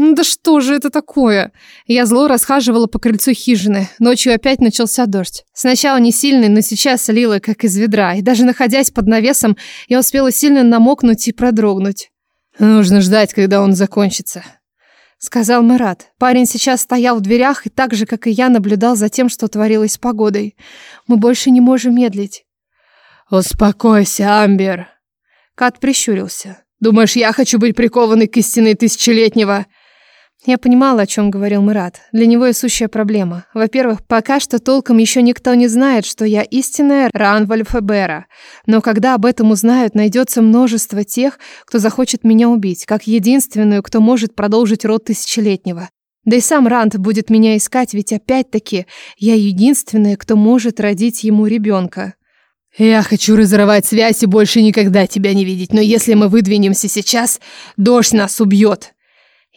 Да что же это такое? Я зло расхаживала по крыльцу хижины. Ночью опять начался дождь. Сначала не сильный, но сейчас лило, как из ведра. И даже находясь под навесом, я успела сильно намокнуть и продрогнуть. Нужно ждать, когда он закончится. Сказал Марат. Парень сейчас стоял в дверях и так же, как и я, наблюдал за тем, что творилось с погодой. Мы больше не можем медлить. «Успокойся, Амбер!» Кат прищурился. «Думаешь, я хочу быть прикованный к истине тысячелетнего?» Я понимала, о чем говорил Мурат. Для него и сущая проблема. Во-первых, пока что толком еще никто не знает, что я истинная Ран Фебера. Но когда об этом узнают, найдется множество тех, кто захочет меня убить, как единственную, кто может продолжить род Тысячелетнего. Да и сам Рант будет меня искать, ведь опять-таки я единственная, кто может родить ему ребенка. Я хочу разорвать связь и больше никогда тебя не видеть, но если мы выдвинемся сейчас, дождь нас убьет.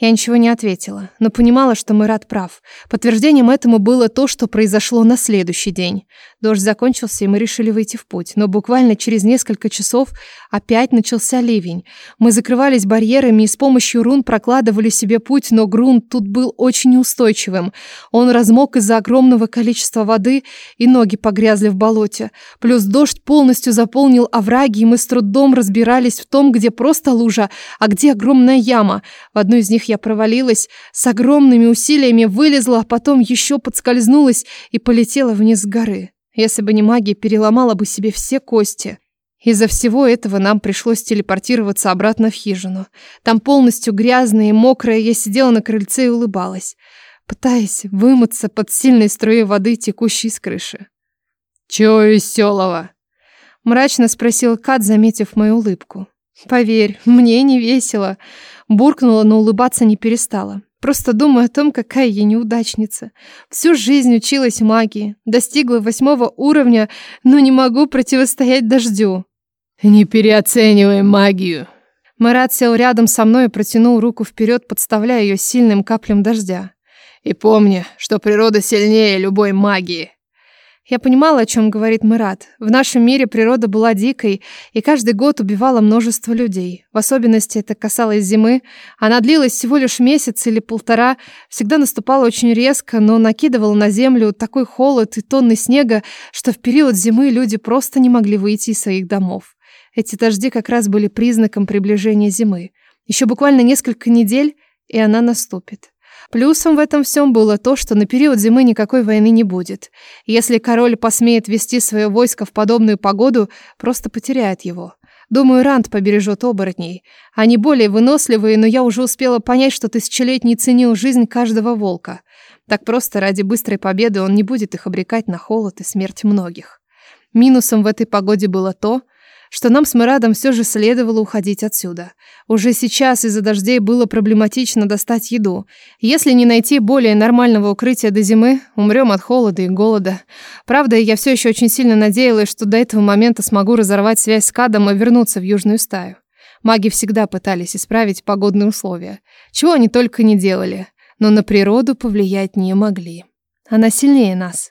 Я ничего не ответила, но понимала, что Мурат прав. Подтверждением этому было то, что произошло на следующий день. Дождь закончился, и мы решили выйти в путь. Но буквально через несколько часов опять начался ливень. Мы закрывались барьерами и с помощью рун прокладывали себе путь, но грунт тут был очень неустойчивым. Он размок из-за огромного количества воды, и ноги погрязли в болоте. Плюс дождь полностью заполнил овраги, и мы с трудом разбирались в том, где просто лужа, а где огромная яма. В одну из них я провалилась, с огромными усилиями вылезла, а потом еще подскользнулась и полетела вниз горы. Если бы не магия, переломала бы себе все кости. Из-за всего этого нам пришлось телепортироваться обратно в хижину. Там полностью грязная и мокрая, я сидела на крыльце и улыбалась, пытаясь вымыться под сильной струей воды, текущей с крыши. «Чё весёлого?» Мрачно спросил Кат, заметив мою улыбку. Поверь, мне не весело. Буркнула, но улыбаться не перестала. Просто думаю о том, какая я неудачница. Всю жизнь училась магии, достигла восьмого уровня, но не могу противостоять дождю. Не переоценивай магию. Марат сел рядом со мной и протянул руку вперед, подставляя ее сильным каплям дождя. И помни, что природа сильнее любой магии. Я понимала, о чем говорит Мират. В нашем мире природа была дикой, и каждый год убивала множество людей. В особенности это касалось зимы. Она длилась всего лишь месяц или полтора, всегда наступала очень резко, но накидывала на землю такой холод и тонны снега, что в период зимы люди просто не могли выйти из своих домов. Эти дожди как раз были признаком приближения зимы. Еще буквально несколько недель, и она наступит. Плюсом в этом всем было то, что на период зимы никакой войны не будет. Если король посмеет вести свое войско в подобную погоду, просто потеряет его. Думаю, Ранд побережет оборотней. Они более выносливые, но я уже успела понять, что тысячелетний ценил жизнь каждого волка. Так просто ради быстрой победы он не будет их обрекать на холод и смерть многих. Минусом в этой погоде было то, что нам с Марадом все же следовало уходить отсюда. Уже сейчас из-за дождей было проблематично достать еду. Если не найти более нормального укрытия до зимы, умрем от холода и голода. Правда, я все еще очень сильно надеялась, что до этого момента смогу разорвать связь с Кадом и вернуться в южную стаю. Маги всегда пытались исправить погодные условия. Чего они только не делали. Но на природу повлиять не могли. Она сильнее нас.